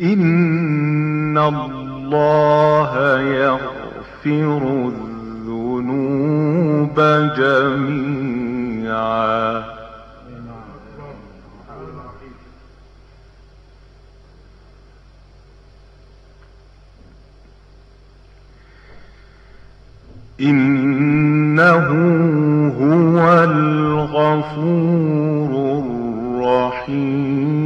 إن الله يغفر الذنوب جميعا. إنه هو الغفور الرحيم.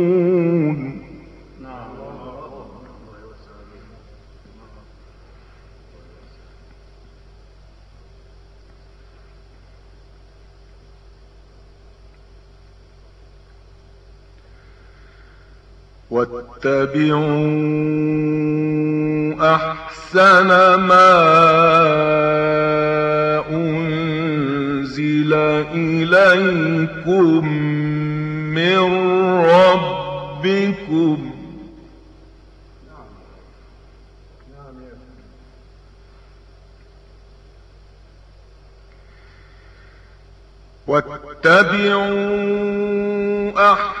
واتبعوا أحسن ما أنزل إليكم من ربكم. واتبعوا أحسن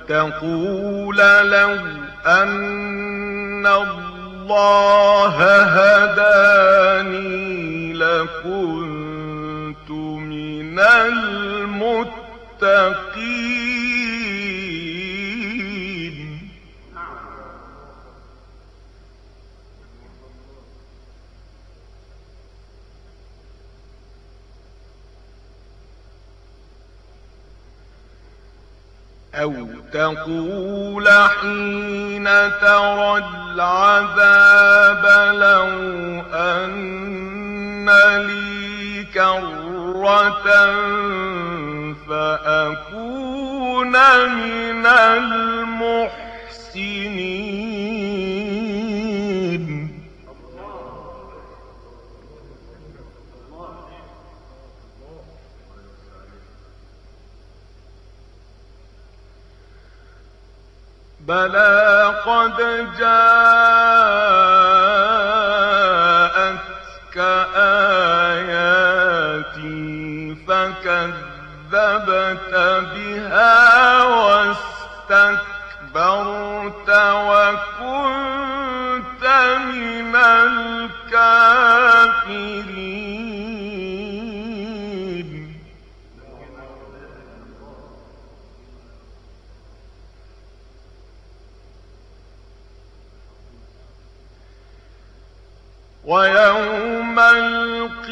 تقول لو أن الله هداني لكنت من المتقين. أو تقول حين ترى العذاب لو أن لي كرة فأكون من المحسنين. بلى قد جاءتك آياتي فكذبت بها واستكبرت وكنت من الكافرين ويوم القيامة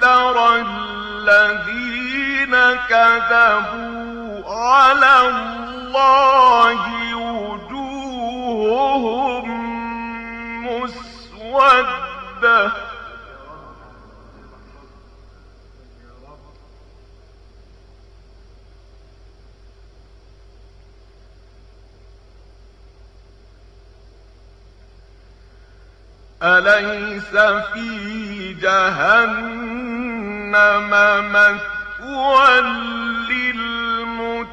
ترى الذين كذبوا على الله وجوههم مسودة. أليس في جهنم مثوى للمتكبرين؟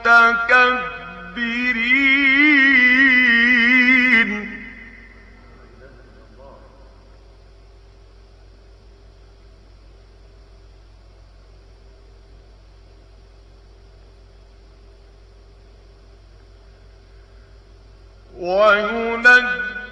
وينجي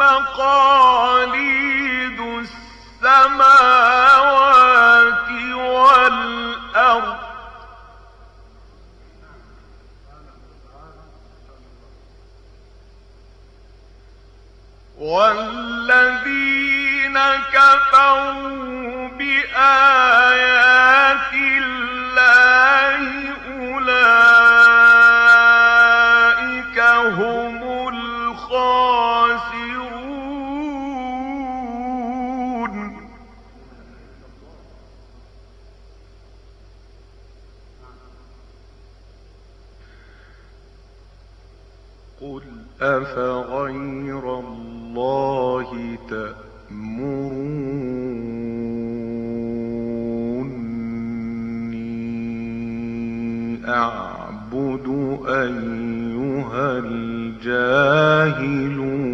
مقاليد السماوات والأرض. والذين كفروا بآيات الجاهلون.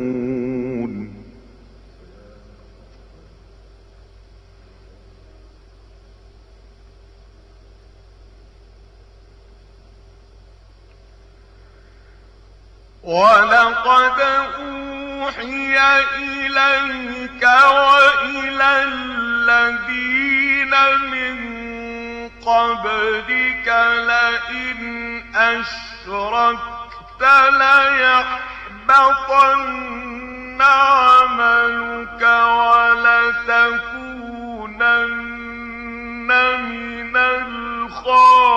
ولقد أوحي إليك وإلى الذين من قبلك لئن أشركت عملك ولتكونن من الخاسرين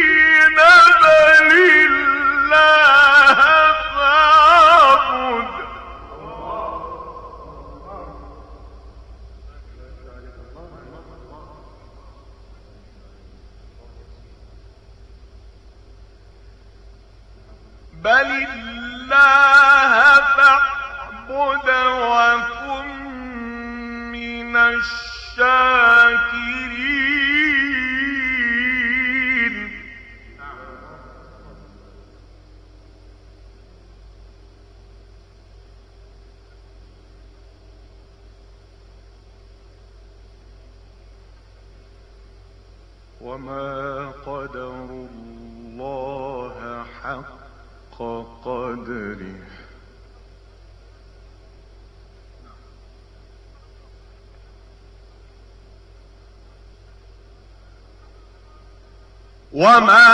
وما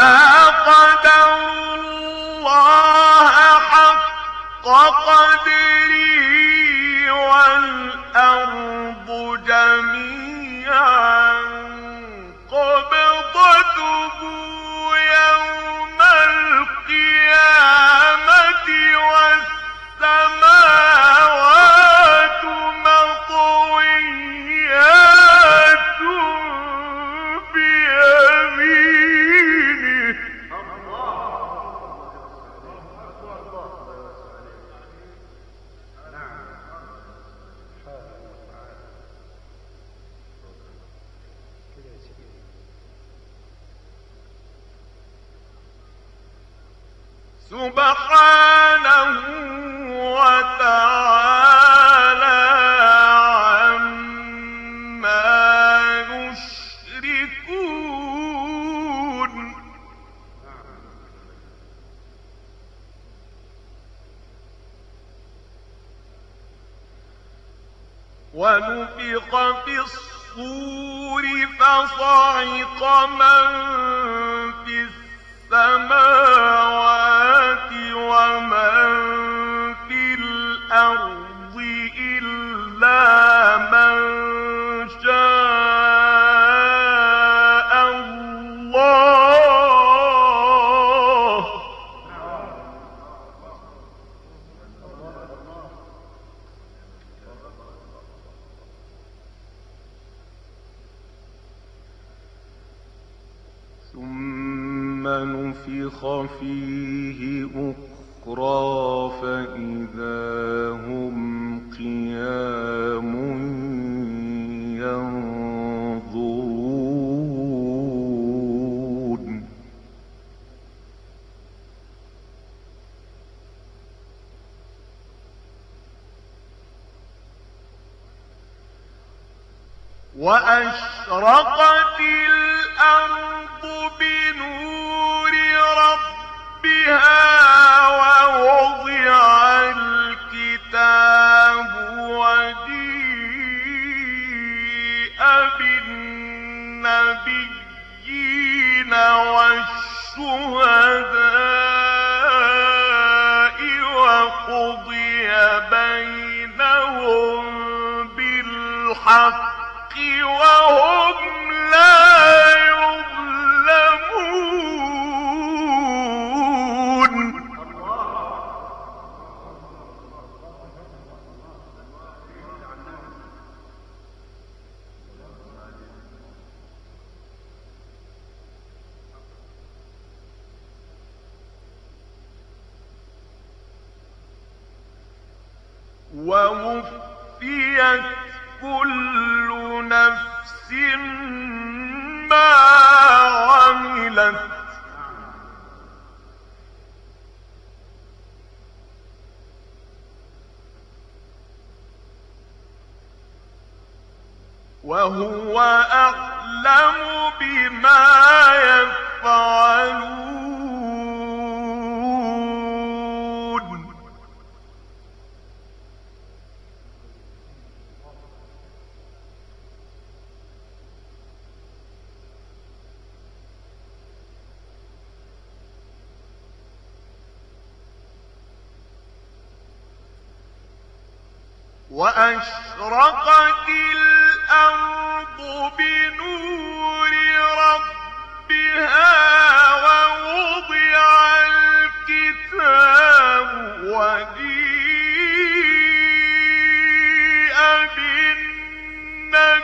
ونفخ فيه أخرى فإذا هم قيام ينظرون. وأشرقت الأرض بي وهو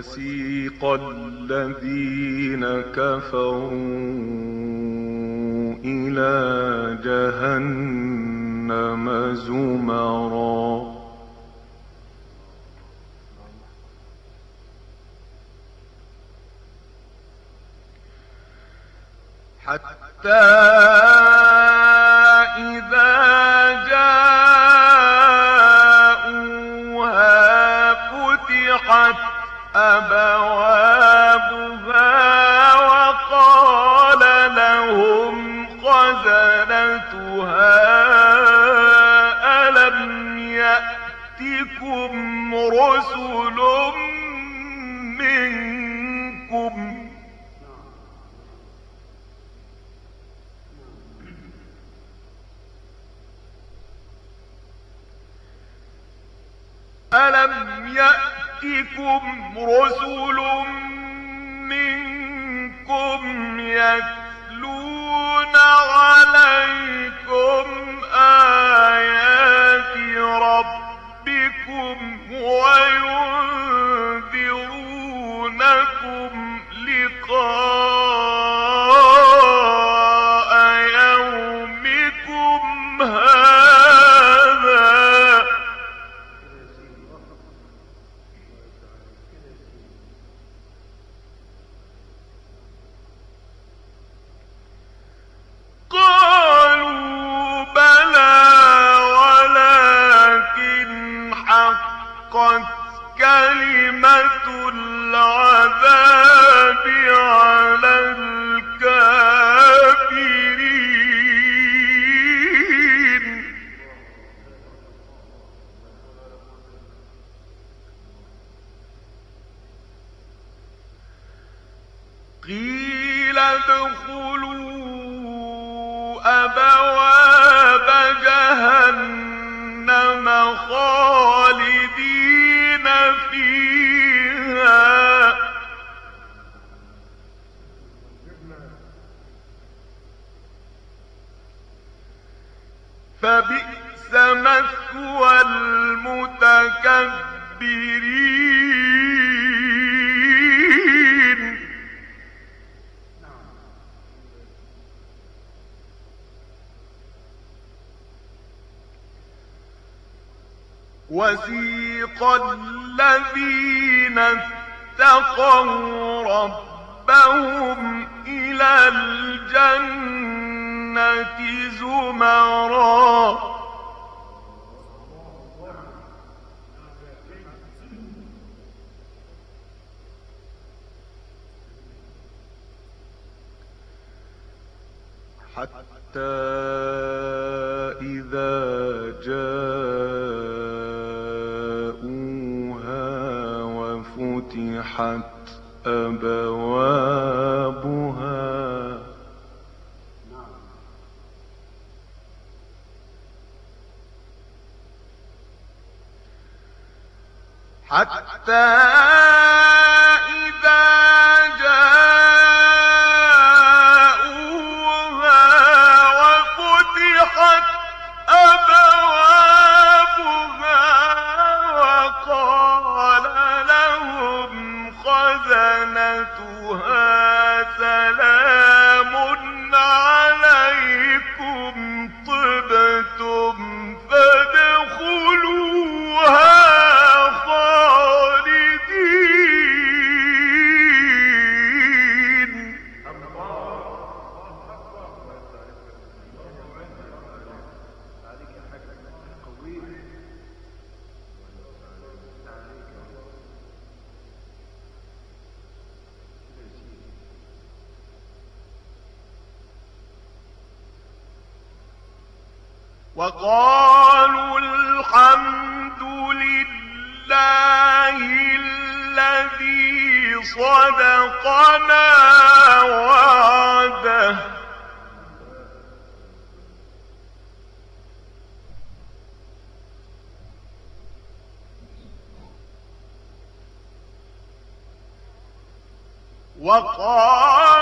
وسيق الذين كفروا إلى جهنم زمرًا. حتى ألم يأتكم رسل منكم يتلون عليكم آيات اتقوا ربهم إلى الجنة زمرًا. حتى إذا جاءوها وفتحت أبوابها. حتى وقال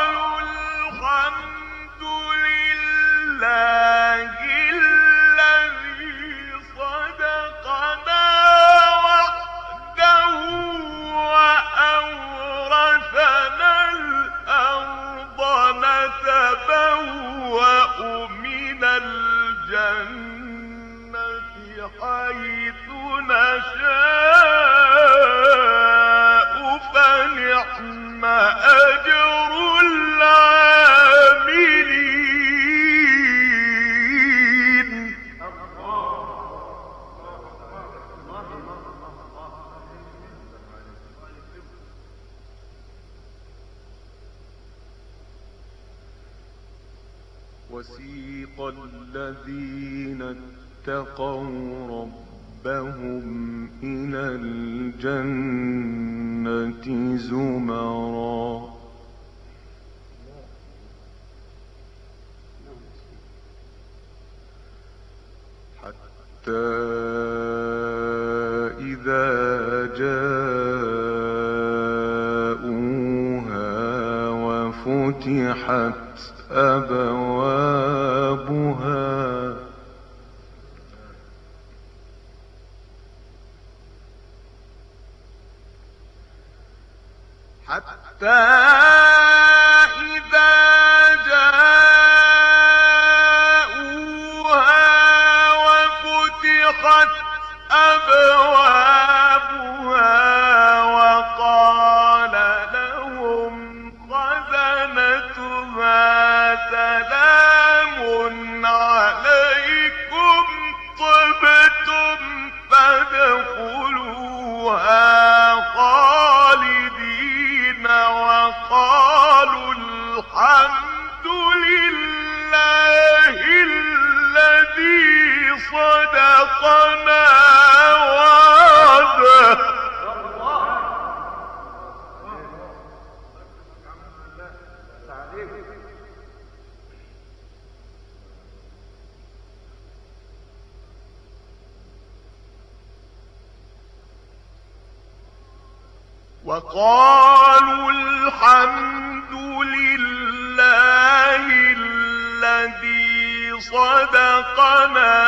الذين اتقوا ربهم إلى الجنة زمرا. حتى إذا جاءوها وفتحت وقالوا الحمد لله الذي صدقنا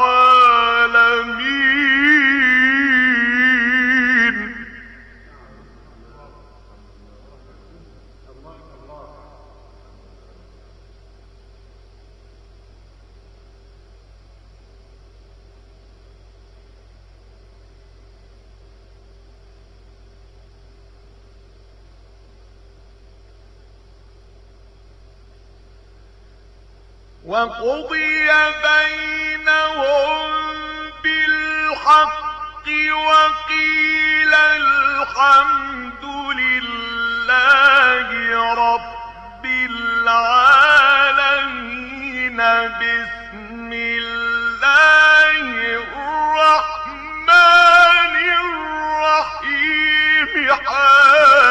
وقضي بينهم بالحق وقيل الحمد لله رب العالمين بسم الله الرحمن الرحيم. حميم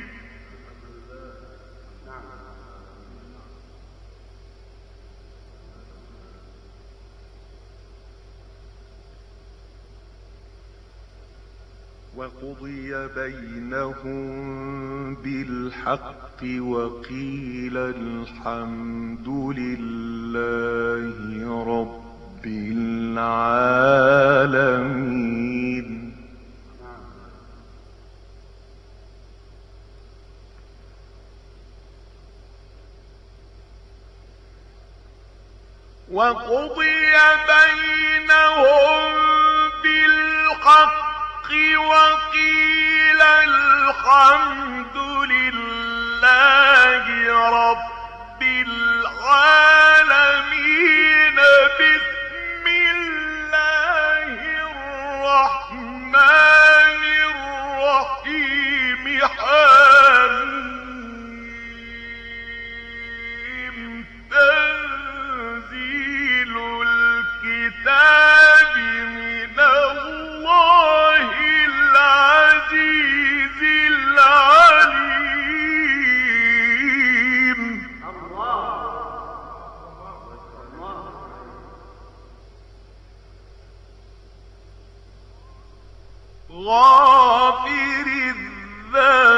وقضي بينهم بالحق وقيل الحمد لله رب العالمين. وقضي بينهم بالحق وقيل الحمد لله رب العالمين بسم الله الرحمن الرحيم حميم تنزيل الكتاب من الله غافر الذنب.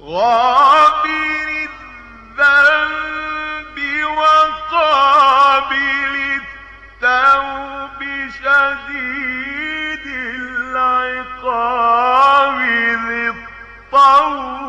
غافر الذنب. شديد العقاب ذي الطول.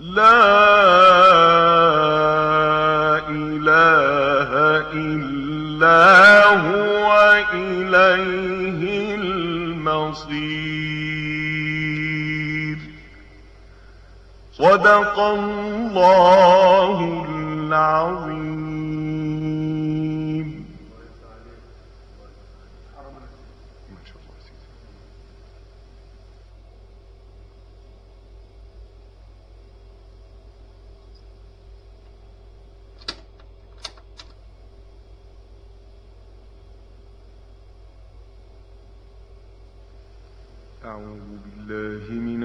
لا إله إلا هو إليه المصير. صدق الله العظيم ما شاء الله سيدي أعوذ بالله من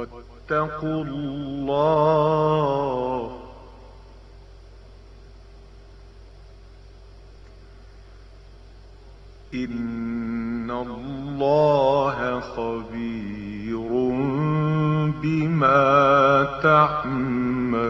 واتقوا الله. إن الله خبير بما تعملون.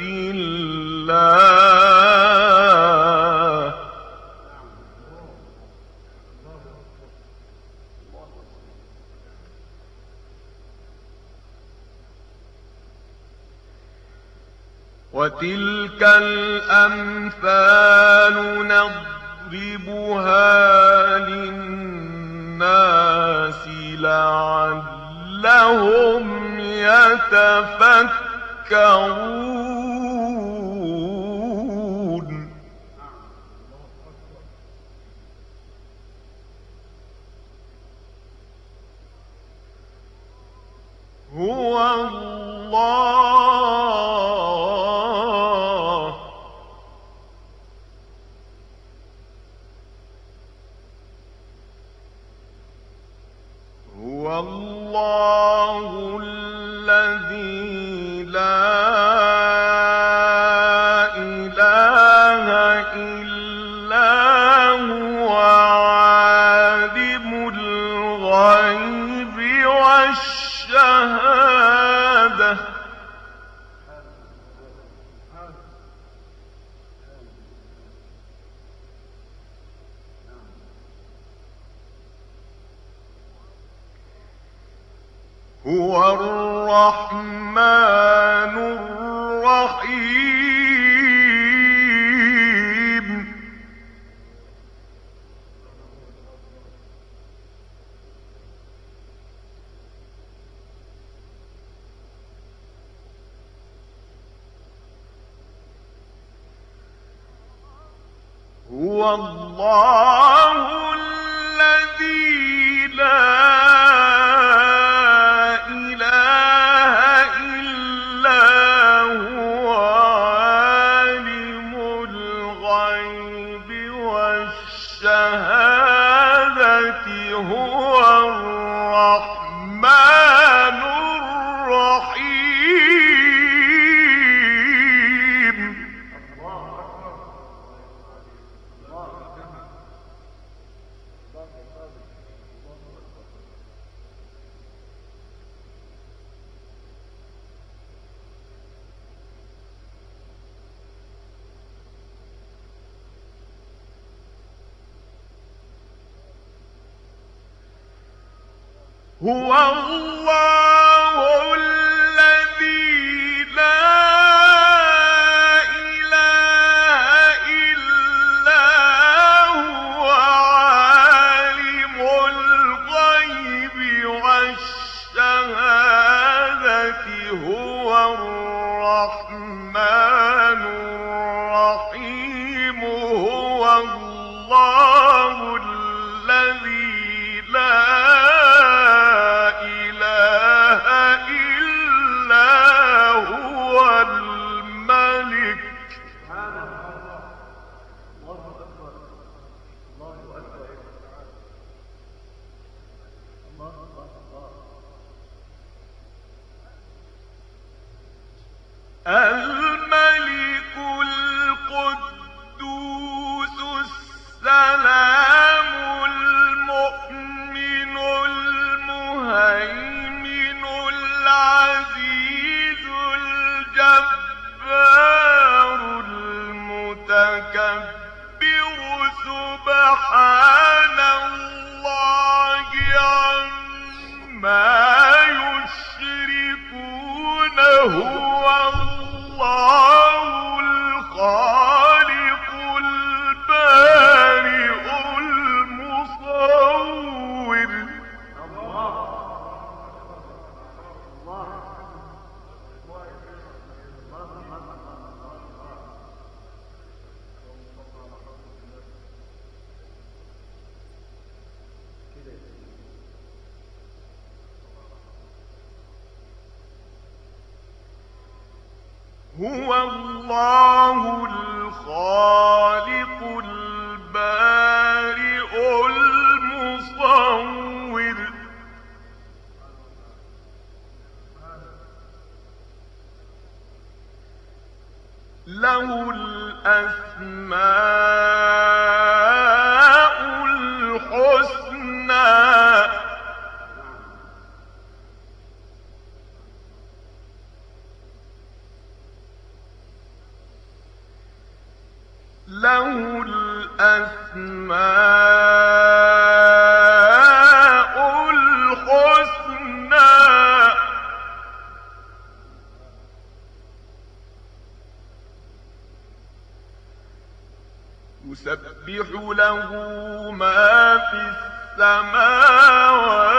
الله. وتلك الأمثال نضربها للناس لعلهم يتفكرون. الله. هو الله الذي الأسماء الحسنى. يسبح له ما في السماوات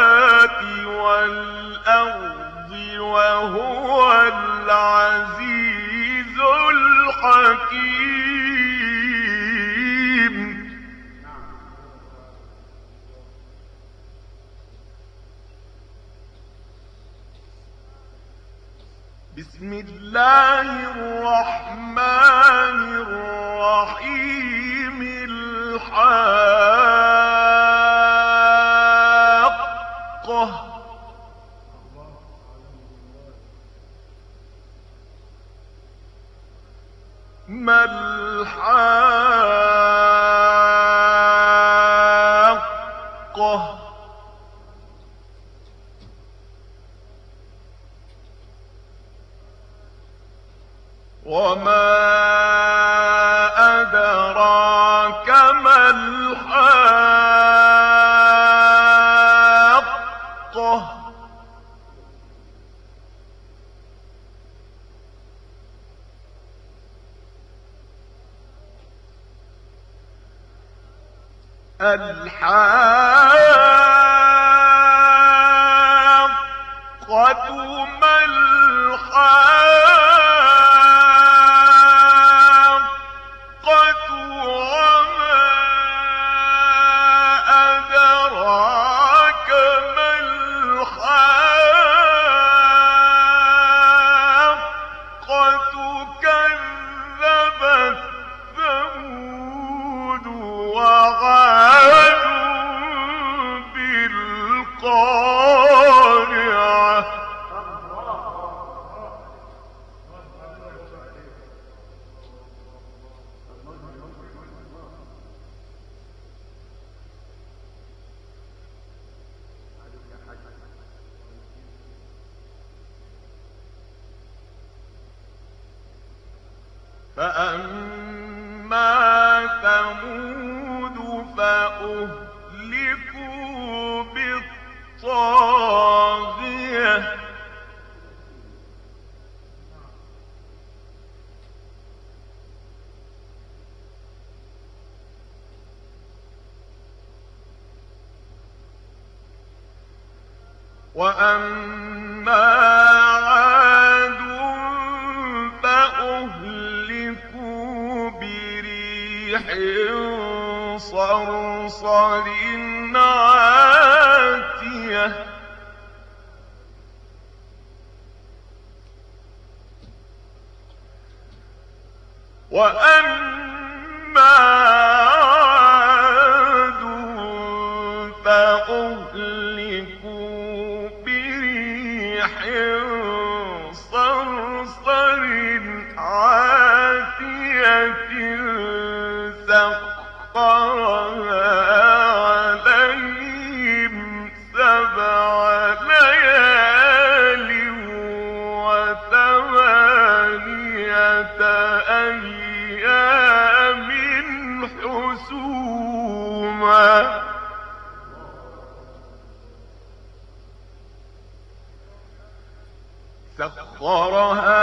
وأما سخرها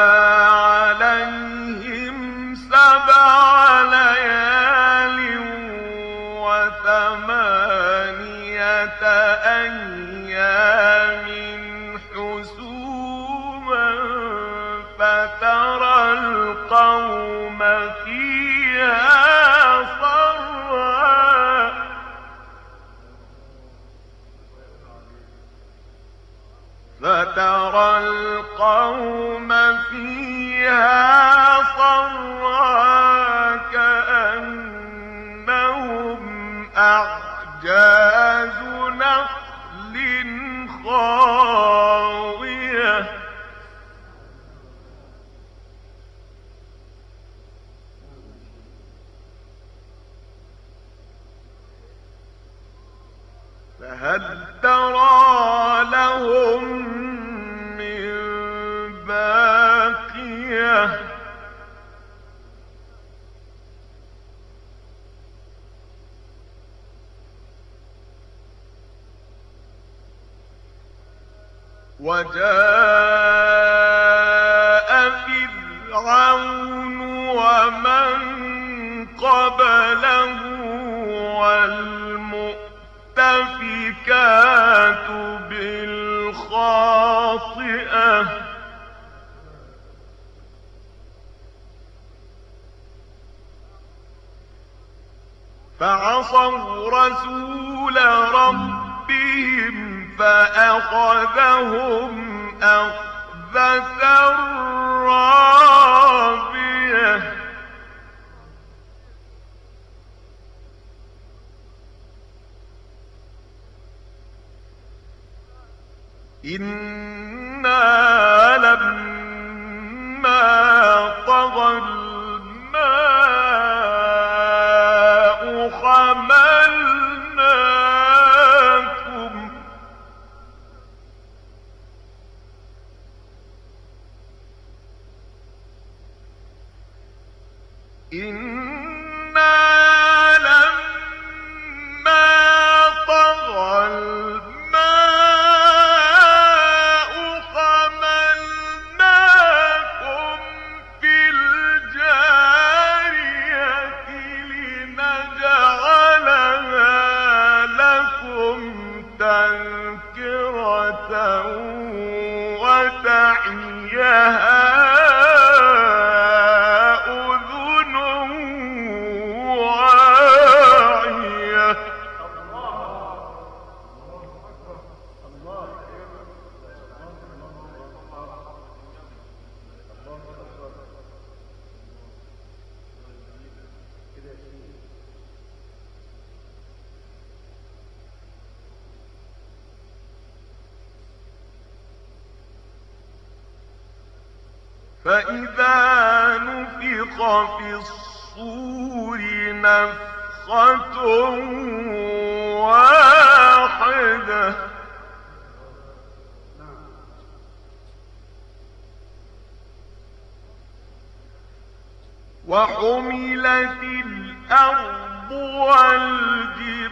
وحملت الأرض والجبال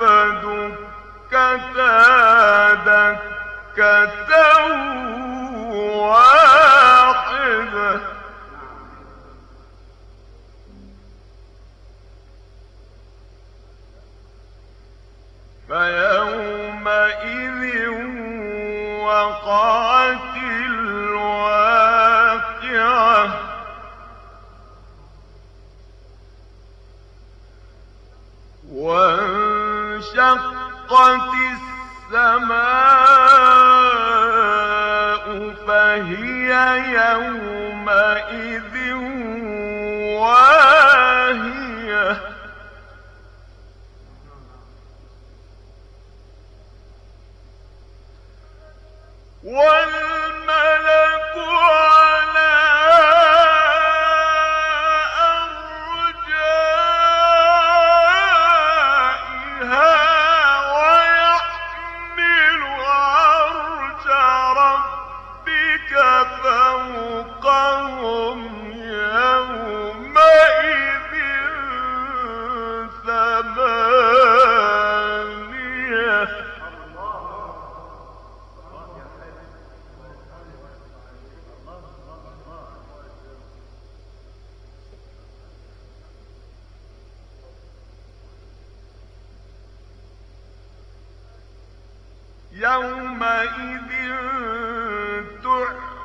فدكتا دكة واحدة فيومئذ وقعت وانشقت السماء فهي يومئذ واهية. والملك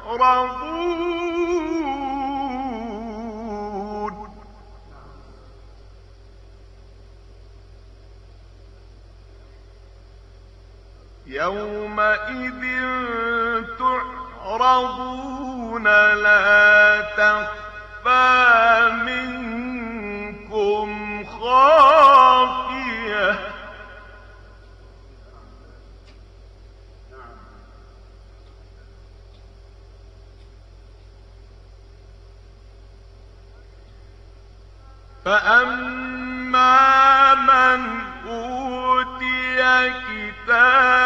أخرى فأما من أوتي كتابه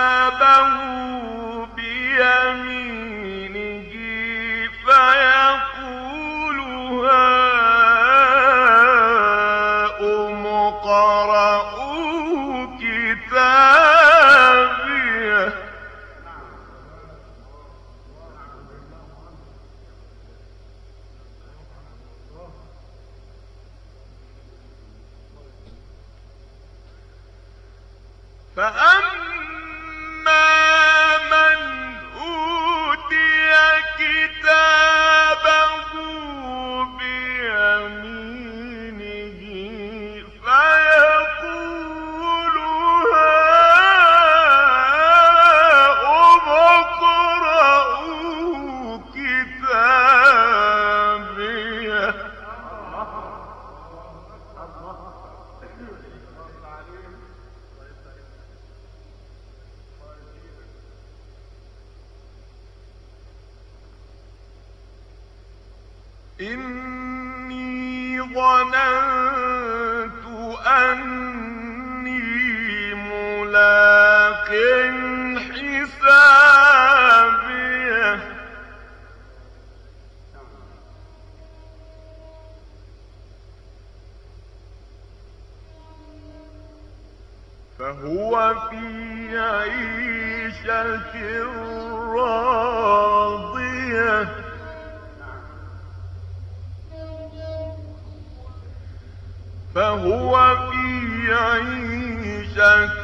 عيشة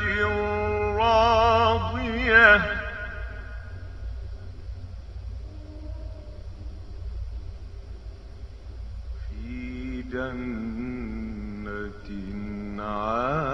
راضية. في جنة عالية.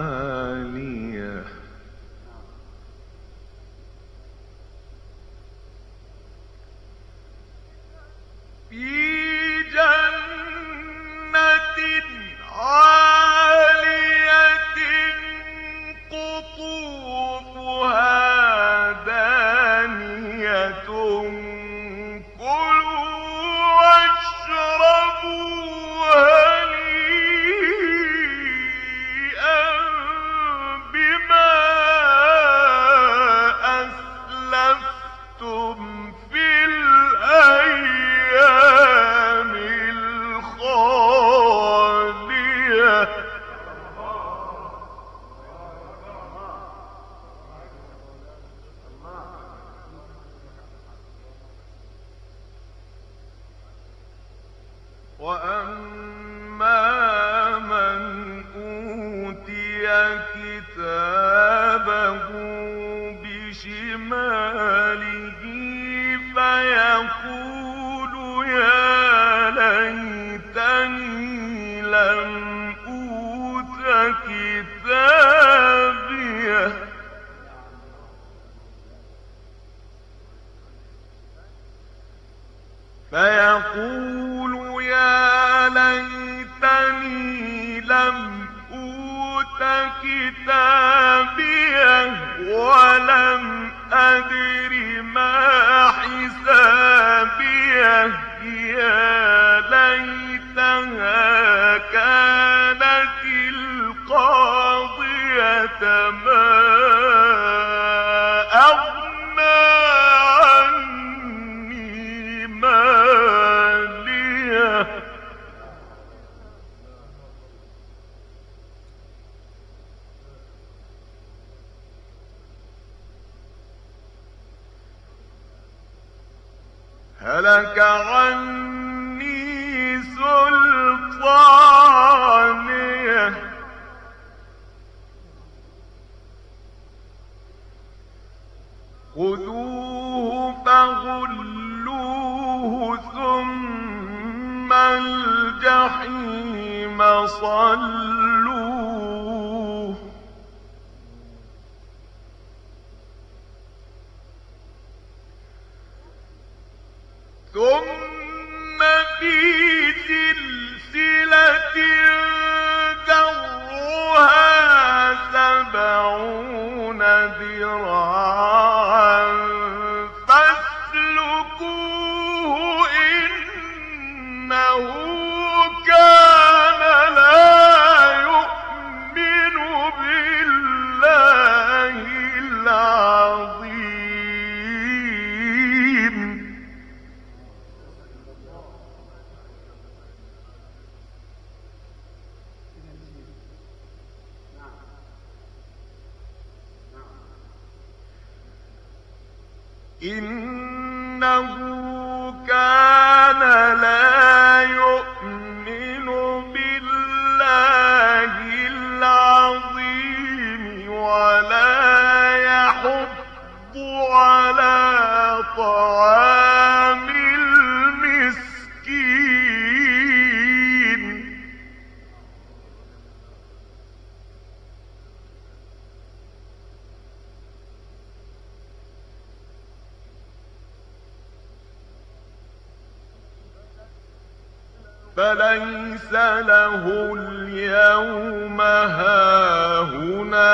فليس له اليوم هاهنا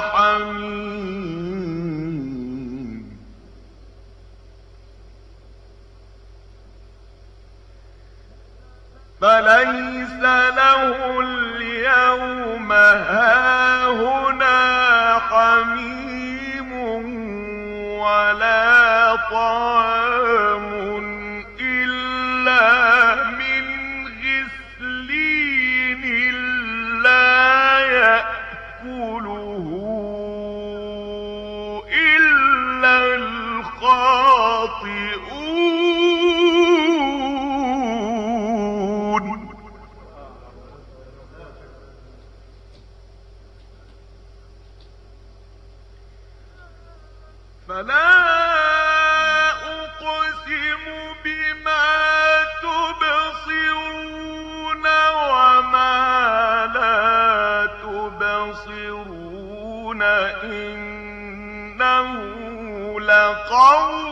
حميم. فليس له اليوم هاهنا حميم ولا طعام قوم